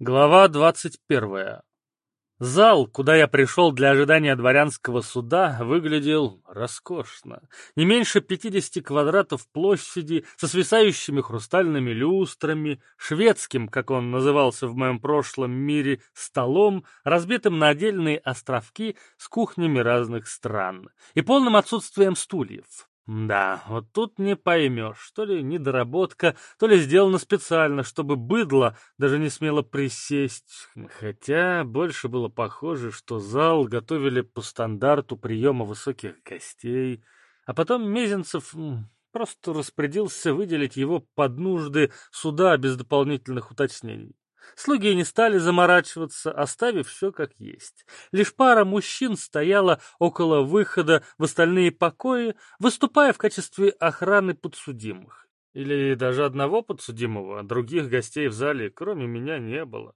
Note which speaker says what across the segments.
Speaker 1: Глава двадцать первая. Зал, куда я пришел для ожидания дворянского суда, выглядел роскошно. Не меньше пятидесяти квадратов площади, со свисающими хрустальными люстрами, шведским, как он назывался в моем прошлом мире, столом, разбитым на отдельные островки с кухнями разных стран и полным отсутствием стульев. Да, вот тут не поймешь, то ли недоработка, то ли сделано специально, чтобы быдло даже не смело присесть. Хотя больше было похоже, что зал готовили по стандарту приема высоких гостей. А потом Мезенцев просто распорядился выделить его под нужды суда без дополнительных уточнений. Слуги не стали заморачиваться, оставив все как есть. Лишь пара мужчин стояла около выхода в остальные покои, выступая в качестве охраны подсудимых. Или даже одного подсудимого, других гостей в зале, кроме меня, не было.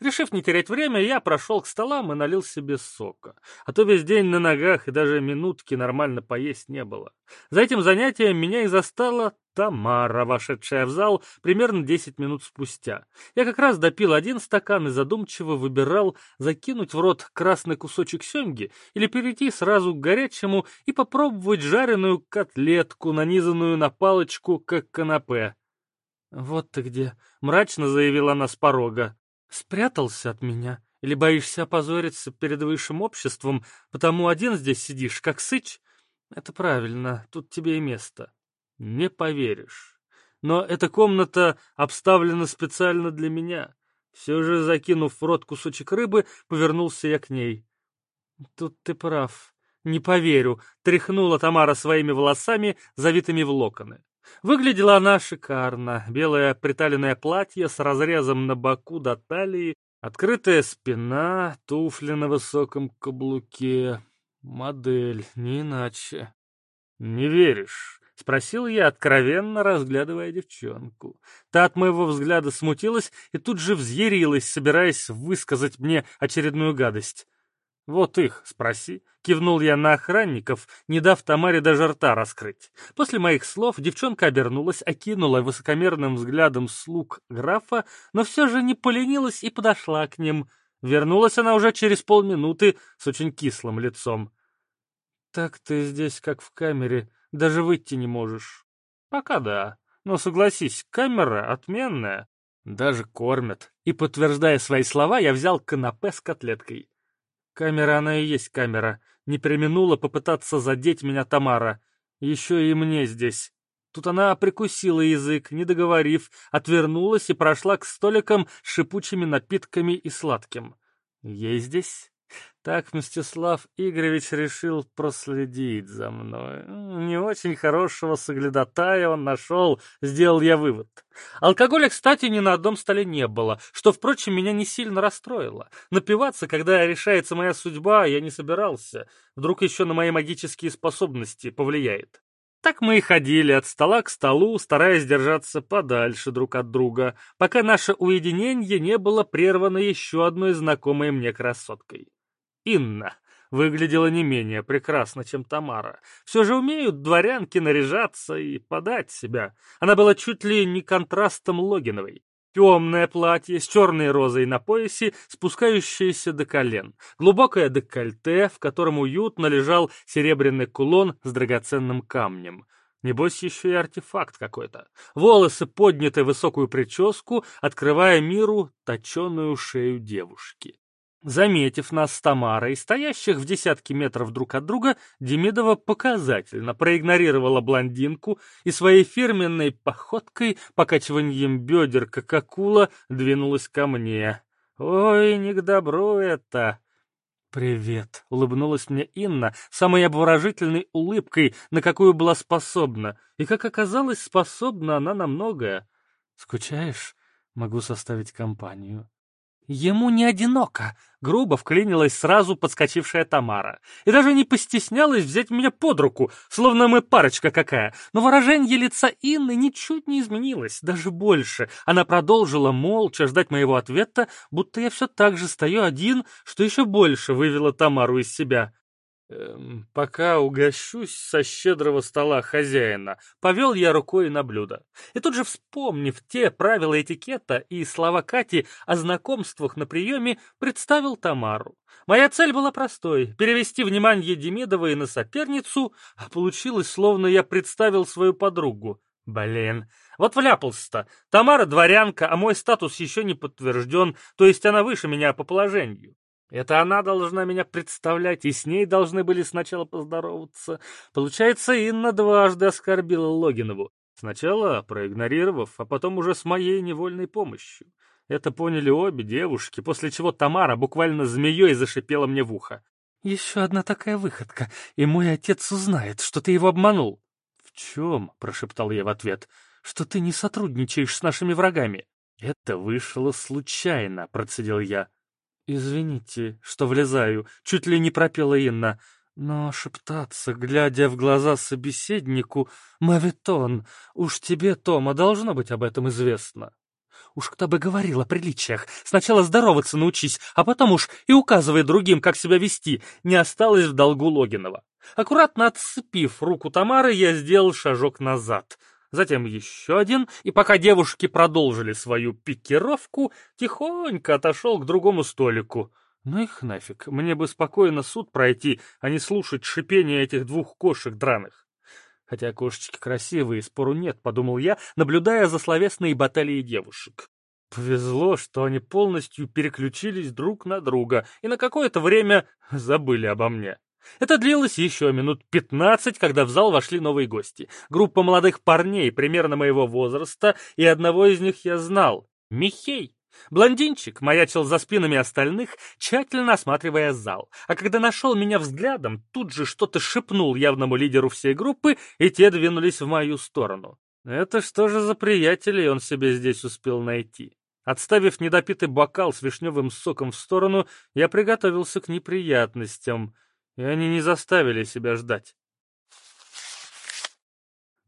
Speaker 1: Решив не терять время, я прошел к столам и налил себе сока. А то весь день на ногах и даже минутки нормально поесть не было. За этим занятием меня и застала Тамара, вошедшая в зал примерно десять минут спустя. Я как раз допил один стакан и задумчиво выбирал закинуть в рот красный кусочек семги или перейти сразу к горячему и попробовать жареную котлетку, нанизанную на палочку, как канапе. «Вот ты где!» — мрачно заявила она с порога. Спрятался от меня? Или боишься опозориться перед высшим обществом, потому один здесь сидишь, как сыч? Это правильно, тут тебе и место. Не поверишь. Но эта комната обставлена специально для меня. Все же, закинув в рот кусочек рыбы, повернулся я к ней. Тут ты прав. Не поверю, тряхнула Тамара своими волосами, завитыми в локоны. Выглядела она шикарно. Белое приталенное платье с разрезом на боку до талии, открытая спина, туфли на высоком каблуке. Модель, не иначе. «Не веришь?» — спросил я, откровенно разглядывая девчонку. Та от моего взгляда смутилась и тут же взъярилась, собираясь высказать мне очередную гадость. «Вот их, спроси», — кивнул я на охранников, не дав Тамаре даже рта раскрыть. После моих слов девчонка обернулась, окинула высокомерным взглядом слуг графа, но все же не поленилась и подошла к ним. Вернулась она уже через полминуты с очень кислым лицом. «Так ты здесь, как в камере, даже выйти не можешь». «Пока да, но согласись, камера отменная, даже кормят». И, подтверждая свои слова, я взял канапе с котлеткой. Камера она и есть камера. Не применула попытаться задеть меня Тамара. Еще и мне здесь. Тут она прикусила язык, не договорив, отвернулась и прошла к столикам с шипучими напитками и сладким. Ей здесь так Мстислав Игоревич решил проследить за мной. Не очень хорошего соглядатая он нашел, сделал я вывод. Алкоголя, кстати, ни на одном столе не было, что, впрочем, меня не сильно расстроило. Напиваться, когда решается моя судьба, я не собирался. Вдруг еще на мои магические способности повлияет. Так мы и ходили от стола к столу, стараясь держаться подальше друг от друга, пока наше уединение не было прервано еще одной знакомой мне красоткой. Инна выглядела не менее прекрасно, чем Тамара. Все же умеют дворянки наряжаться и подать себя. Она была чуть ли не контрастом Логиновой. Темное платье с черной розой на поясе, спускающееся до колен. Глубокое декольте, в котором уютно лежал серебряный кулон с драгоценным камнем. Небось, еще и артефакт какой-то. Волосы подняты в высокую прическу, открывая миру точеную шею девушки. Заметив нас с Тамарой, стоящих в десятки метров друг от друга, Демидова показательно проигнорировала блондинку и своей фирменной походкой, покачиванием бедер, как акула, двинулась ко мне. «Ой, не к добру это!» «Привет!» — улыбнулась мне Инна самой обворожительной улыбкой, на какую была способна. И, как оказалось, способна она на многое. «Скучаешь? Могу составить компанию». Ему не одиноко, грубо вклинилась сразу подскочившая Тамара. И даже не постеснялась взять меня под руку, словно мы парочка какая. Но выражение лица Инны ничуть не изменилось, даже больше. Она продолжила молча ждать моего ответа, будто я все так же стою один, что еще больше вывела Тамару из себя. Эм, пока угощусь со щедрого стола хозяина, повел я рукой на блюдо. И тут же, вспомнив те правила этикета и слова Кати о знакомствах на приеме, представил Тамару. Моя цель была простой — перевести внимание Демидовой на соперницу, а получилось, словно я представил свою подругу. Блин, вот вляпался-то. Тамара дворянка, а мой статус еще не подтвержден, то есть она выше меня по положению. Это она должна меня представлять, и с ней должны были сначала поздороваться. Получается, Инна дважды оскорбила Логинову. Сначала проигнорировав, а потом уже с моей невольной помощью. Это поняли обе девушки, после чего Тамара буквально змеей зашипела мне в ухо. «Еще одна такая выходка, и мой отец узнает, что ты его обманул». «В чем?» — прошептал я в ответ. «Что ты не сотрудничаешь с нашими врагами». «Это вышло случайно», — процедил я. «Извините, что влезаю», — чуть ли не пропела Инна. Но шептаться, глядя в глаза собеседнику, «Мавитон, уж тебе, Тома, должно быть об этом известно». Уж кто бы говорил о приличиях. Сначала здороваться научись, а потом уж и указывай другим, как себя вести. Не осталось в долгу Логинова. Аккуратно отцепив руку Тамары, я сделал шажок назад затем еще один, и пока девушки продолжили свою пикировку, тихонько отошел к другому столику. Ну их нафиг, мне бы спокойно суд пройти, а не слушать шипение этих двух кошек драных. Хотя кошечки красивые, спору нет, подумал я, наблюдая за словесной баталией девушек. Повезло, что они полностью переключились друг на друга и на какое-то время забыли обо мне. Это длилось еще минут пятнадцать, когда в зал вошли новые гости. Группа молодых парней, примерно моего возраста, и одного из них я знал — Михей. Блондинчик маячил за спинами остальных, тщательно осматривая зал, а когда нашел меня взглядом, тут же что-то шепнул явному лидеру всей группы, и те двинулись в мою сторону. Это что же за приятелей он себе здесь успел найти? Отставив недопитый бокал с вишневым соком в сторону, я приготовился к неприятностям — и они не заставили себя ждать.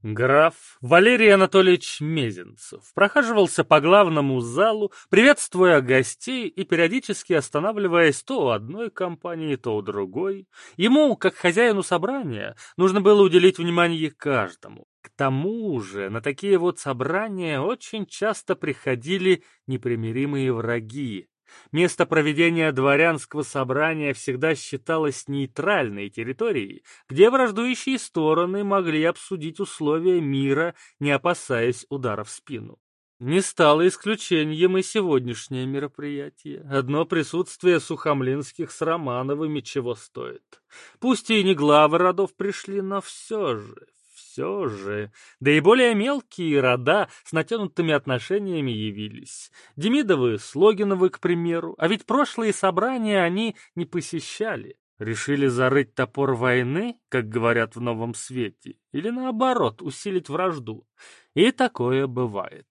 Speaker 1: Граф Валерий Анатольевич Мезенцев прохаживался по главному залу, приветствуя гостей и периодически останавливаясь то у одной компании, то у другой. Ему, как хозяину собрания, нужно было уделить внимание каждому. К тому же на такие вот собрания очень часто приходили непримиримые враги, Место проведения дворянского собрания всегда считалось нейтральной территорией, где враждующие стороны могли обсудить условия мира, не опасаясь удара в спину. Не стало исключением и сегодняшнее мероприятие. Одно присутствие Сухомлинских с Романовыми чего стоит. Пусть и не главы родов пришли, но все же, все же, да и более мелкие рода с натянутыми отношениями явились. Демидовы с Логиновы, к примеру, а ведь прошлые собрания они не посещали. Решили зарыть топор войны, как говорят в Новом Свете, или наоборот, усилить вражду. И такое бывает.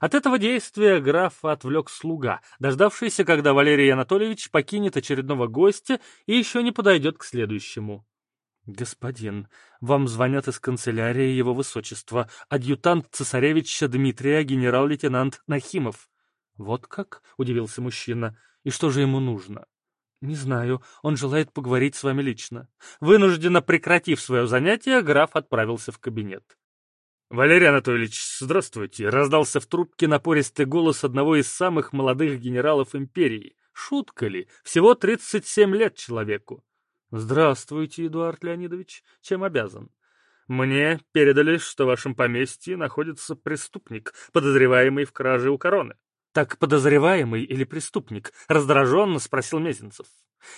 Speaker 1: От этого действия графа отвлек слуга, дождавшийся, когда Валерий Анатольевич покинет очередного гостя и еще не подойдет к следующему. «Господин, вам звонят из канцелярии его высочества, адъютант цесаревича Дмитрия, генерал-лейтенант Нахимов». «Вот как?» — удивился мужчина. «И что же ему нужно?» «Не знаю. Он желает поговорить с вами лично». Вынужденно прекратив свое занятие, граф отправился в кабинет. «Валерий Анатольевич, здравствуйте!» — раздался в трубке напористый голос одного из самых молодых генералов империи. Шутка ли? Всего 37 лет человеку. «Здравствуйте, Эдуард Леонидович. Чем обязан?» «Мне передали, что в вашем поместье находится преступник, подозреваемый в краже у короны». «Так подозреваемый или преступник?» — раздраженно спросил Мезенцев.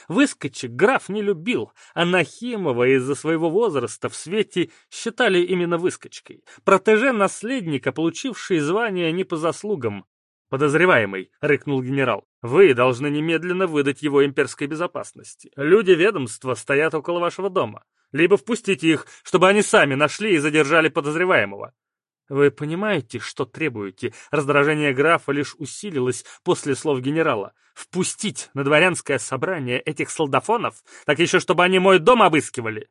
Speaker 1: Выскочек граф не любил, а Нахимова из-за своего возраста в свете считали именно выскочкой. Протеже наследника, получивший звание не по заслугам. «Подозреваемый», — рыкнул генерал, — «вы должны немедленно выдать его имперской безопасности. Люди ведомства стоят около вашего дома. Либо впустите их, чтобы они сами нашли и задержали подозреваемого». «Вы понимаете, что требуете?» Раздражение графа лишь усилилось после слов генерала. «Впустить на дворянское собрание этих солдафонов? Так еще, чтобы они мой дом обыскивали?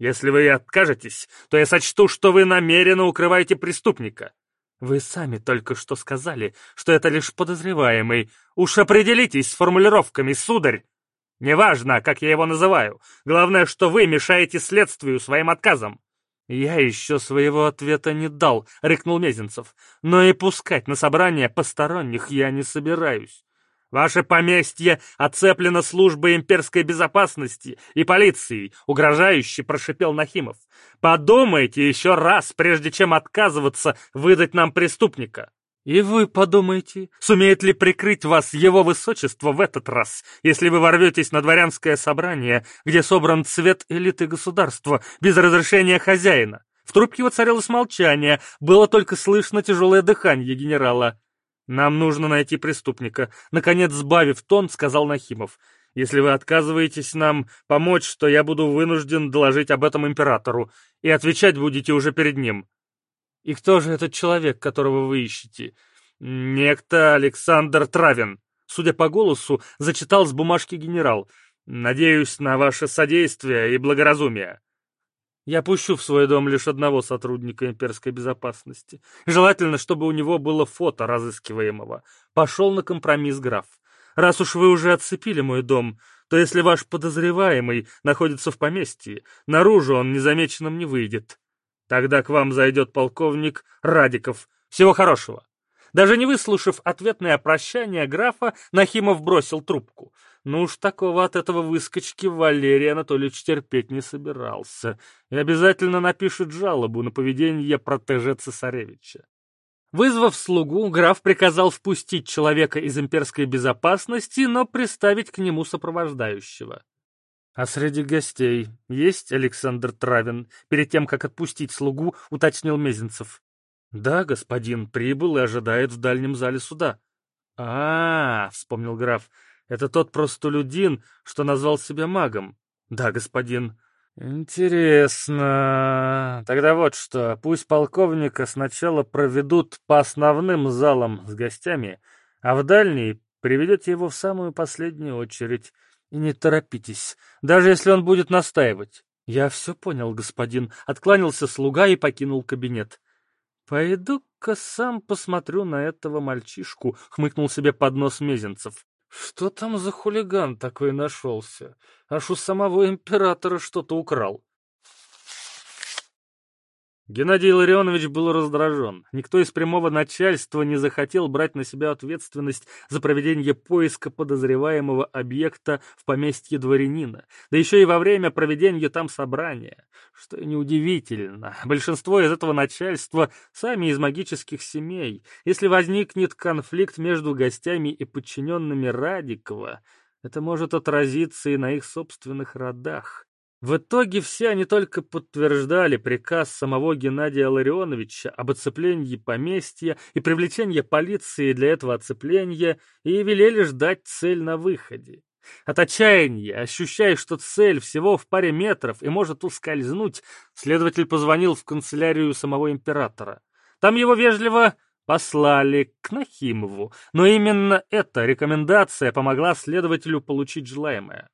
Speaker 1: Если вы откажетесь, то я сочту, что вы намеренно укрываете преступника. Вы сами только что сказали, что это лишь подозреваемый. Уж определитесь с формулировками, сударь. Неважно, как я его называю. Главное, что вы мешаете следствию своим отказом. «Я еще своего ответа не дал», — рыкнул Мезенцев. «Но и пускать на собрание посторонних я не собираюсь. Ваше поместье оцеплено службой имперской безопасности и полицией», — угрожающе прошипел Нахимов. «Подумайте еще раз, прежде чем отказываться выдать нам преступника». И вы подумайте, сумеет ли прикрыть вас его высочество в этот раз, если вы ворветесь на дворянское собрание, где собран цвет элиты государства, без разрешения хозяина. В трубке воцарилось молчание, было только слышно тяжелое дыхание генерала. «Нам нужно найти преступника», — наконец сбавив тон, сказал Нахимов. «Если вы отказываетесь нам помочь, то я буду вынужден доложить об этом императору, и отвечать будете уже перед ним». «И кто же этот человек, которого вы ищете?» «Некто Александр Травин», — судя по голосу, зачитал с бумажки генерал. «Надеюсь на ваше содействие и благоразумие». Я пущу в свой дом лишь одного сотрудника имперской безопасности. Желательно, чтобы у него было фото разыскиваемого. Пошел на компромисс граф. Раз уж вы уже отцепили мой дом, то если ваш подозреваемый находится в поместье, наружу он незамеченным не выйдет. Тогда к вам зайдет полковник Радиков. Всего хорошего. Даже не выслушав ответное прощание графа, Нахимов бросил трубку. Ну уж такого от этого выскочки Валерий Анатольевич терпеть не собирался и обязательно напишет жалобу на поведение протеже цесаревича. Вызвав слугу, граф приказал впустить человека из имперской безопасности, но приставить к нему сопровождающего. «А среди гостей есть Александр Травин?» Перед тем, как отпустить слугу, уточнил Мезенцев. «Да, господин, прибыл и ожидает в дальнем зале суда». А, -а, -а вспомнил граф, — «это тот простолюдин, что назвал себя магом». «Да, господин». «Интересно. Тогда вот что, пусть полковника сначала проведут по основным залам с гостями, а в дальний приведете его в самую последнюю очередь». И не торопитесь, даже если он будет настаивать. Я все понял, господин. Откланялся слуга и покинул кабинет. Пойду-ка сам посмотрю на этого мальчишку, хмыкнул себе под нос Мезенцев. Что там за хулиган такой нашелся? Аж у самого императора что-то украл. Геннадий Илларионович был раздражен. Никто из прямого начальства не захотел брать на себя ответственность за проведение поиска подозреваемого объекта в поместье дворянина, да еще и во время проведения там собрания. Что и неудивительно, большинство из этого начальства сами из магических семей. Если возникнет конфликт между гостями и подчиненными Радикова, это может отразиться и на их собственных родах. В итоге все они только подтверждали приказ самого Геннадия Ларионовича об оцеплении поместья и привлечении полиции для этого оцепления и велели ждать цель на выходе. От отчаяния, ощущая, что цель всего в паре метров и может ускользнуть, следователь позвонил в канцелярию самого императора. Там его вежливо послали к Нахимову, но именно эта рекомендация помогла следователю получить желаемое.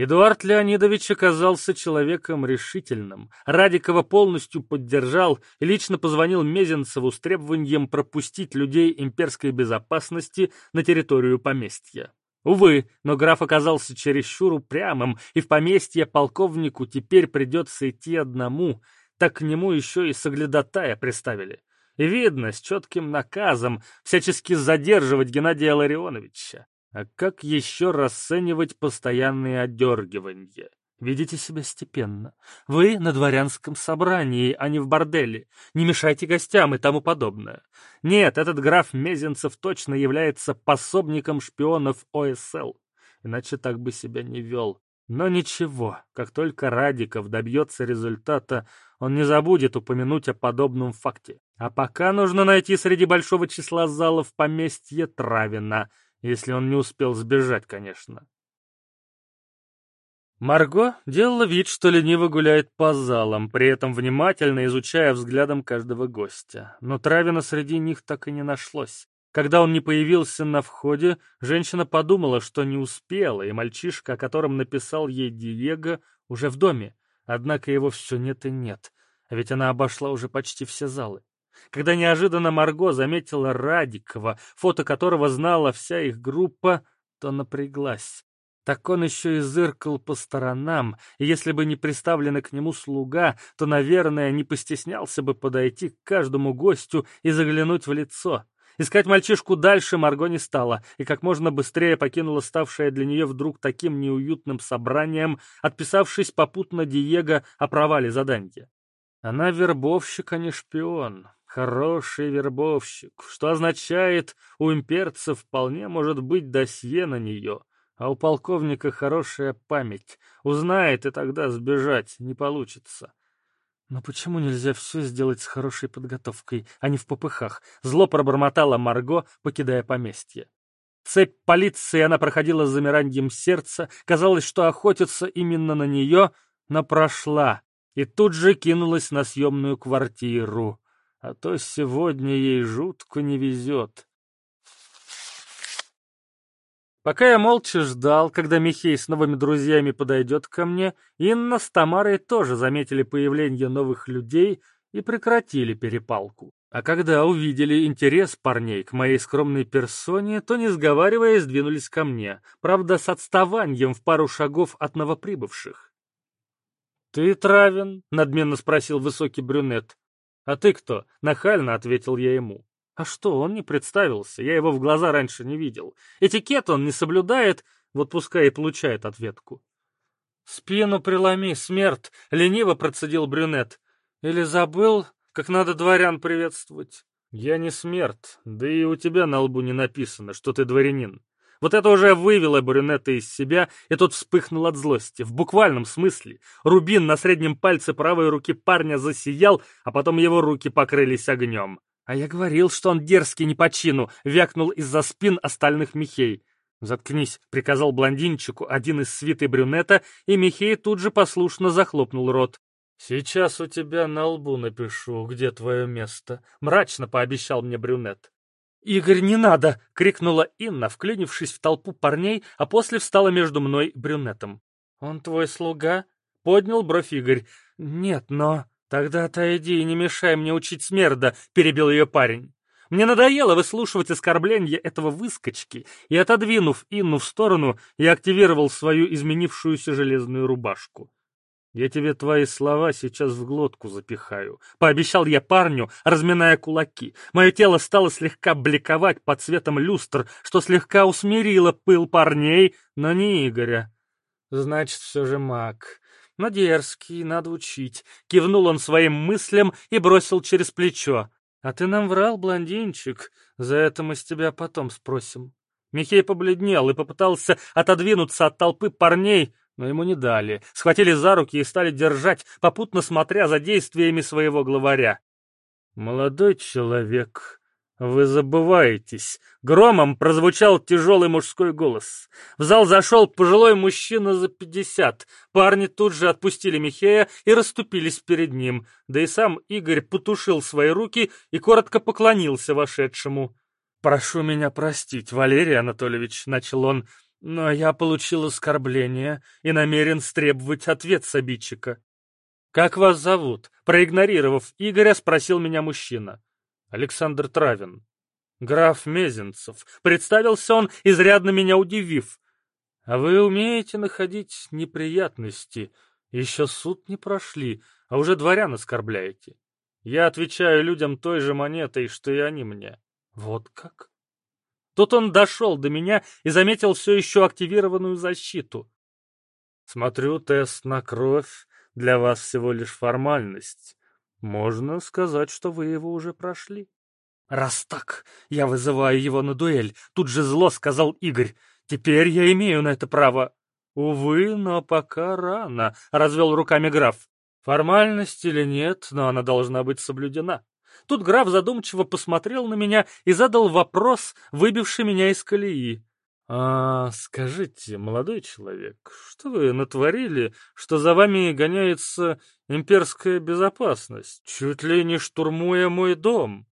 Speaker 1: Эдуард Леонидович оказался человеком решительным. Радикова полностью поддержал и лично позвонил Мезенцеву с требованием пропустить людей имперской безопасности на территорию поместья. Увы, но граф оказался чересчур упрямым, и в поместье полковнику теперь придется идти одному, так к нему еще и соглядатая приставили. И видно, с четким наказом всячески задерживать Геннадия Ларионовича. А как еще расценивать постоянные отдергивания? Ведите себя степенно. Вы на дворянском собрании, а не в борделе. Не мешайте гостям и тому подобное. Нет, этот граф Мезенцев точно является пособником шпионов ОСЛ. Иначе так бы себя не вел. Но ничего, как только Радиков добьется результата, он не забудет упомянуть о подобном факте. А пока нужно найти среди большого числа залов поместье Травина — если он не успел сбежать, конечно. Марго делала вид, что лениво гуляет по залам, при этом внимательно изучая взглядом каждого гостя. Но Травина среди них так и не нашлось. Когда он не появился на входе, женщина подумала, что не успела, и мальчишка, о котором написал ей Диего, уже в доме. Однако его все нет и нет, а ведь она обошла уже почти все залы когда неожиданно Марго заметила Радикова, фото которого знала вся их группа, то напряглась. так он еще и зыркал по сторонам, и если бы не приставленный к нему слуга, то, наверное, не постеснялся бы подойти к каждому гостю и заглянуть в лицо. Искать мальчишку дальше Марго не стала, и как можно быстрее покинула ставшее для нее вдруг таким неуютным собранием, отписавшись попутно Диего о провале задания. Она вербовщик, а не шпион. Хороший вербовщик, что означает, у имперцев вполне может быть досье на нее, а у полковника хорошая память. Узнает, и тогда сбежать не получится. Но почему нельзя все сделать с хорошей подготовкой, а не в попыхах? Зло пробормотала Марго, покидая поместье. Цепь полиции она проходила с замиранием сердца. Казалось, что охотится именно на нее, но прошла. И тут же кинулась на съемную квартиру. А то сегодня ей жутко не везет. Пока я молча ждал, когда Михей с новыми друзьями подойдет ко мне, Инна с Тамарой тоже заметили появление новых людей и прекратили перепалку. А когда увидели интерес парней к моей скромной персоне, то, не сговариваясь, двинулись ко мне, правда, с отставанием в пару шагов от новоприбывших. «Ты Травин?» — надменно спросил высокий брюнет. «А ты кто?» — нахально ответил я ему. А что, он не представился, я его в глаза раньше не видел. Этикет он не соблюдает, вот пускай и получает ответку. «Спину преломи, смерть!» — лениво процедил брюнет. «Или забыл, как надо дворян приветствовать?» «Я не смерть, да и у тебя на лбу не написано, что ты дворянин». Вот это уже вывело брюнета из себя, и тот вспыхнул от злости. В буквальном смысле. Рубин на среднем пальце правой руки парня засиял, а потом его руки покрылись огнем. «А я говорил, что он дерзкий не по чину!» — вякнул из-за спин остальных Михей. «Заткнись!» — приказал блондинчику один из свиты брюнета, и Михей тут же послушно захлопнул рот. «Сейчас у тебя на лбу напишу, где твое место», — мрачно пообещал мне брюнет. «Игорь, не надо!» — крикнула Инна, вклинившись в толпу парней, а после встала между мной брюнетом. «Он твой слуга?» — поднял бровь Игорь. «Нет, но...» «Тогда отойди и не мешай мне учить смерда», — перебил ее парень. Мне надоело выслушивать оскорбления этого выскочки, и, отодвинув Инну в сторону, я активировал свою изменившуюся железную рубашку. «Я тебе твои слова сейчас в глотку запихаю», — пообещал я парню, разминая кулаки. Мое тело стало слегка бликовать под цветом люстр, что слегка усмирило пыл парней, но не Игоря. «Значит, все же маг. Но дерзкий, надо учить. Кивнул он своим мыслям и бросил через плечо. А ты нам врал, блондинчик. За это мы с тебя потом спросим. Михей побледнел и попытался отодвинуться от толпы парней, но ему не дали. Схватили за руки и стали держать, попутно смотря за действиями своего главаря. «Молодой человек», «Вы забываетесь!» Громом прозвучал тяжелый мужской голос. В зал зашел пожилой мужчина за пятьдесят. Парни тут же отпустили Михея и расступились перед ним. Да и сам Игорь потушил свои руки и коротко поклонился вошедшему. «Прошу меня простить, Валерий Анатольевич», — начал он, «но я получил оскорбление и намерен стребовать ответ с обидчика». «Как вас зовут?» Проигнорировав Игоря, спросил меня мужчина. Александр Травин. Граф Мезенцев. Представился он, изрядно меня удивив. А вы умеете находить неприятности. Еще суд не прошли, а уже дворян оскорбляете. Я отвечаю людям той же монетой, что и они мне. Вот как? Тут он дошел до меня и заметил все еще активированную защиту. Смотрю, тест на кровь для вас всего лишь формальность. Можно сказать, что вы его уже прошли. Раз так, я вызываю его на дуэль, тут же зло сказал Игорь. Теперь я имею на это право. Увы, но пока рано, развел руками граф. Формальность или нет, но она должна быть соблюдена. Тут граф задумчиво посмотрел на меня и задал вопрос, выбивший меня из колеи. «А скажите, молодой человек, что вы натворили, что за вами гоняется имперская безопасность, чуть ли не штурмуя мой дом?»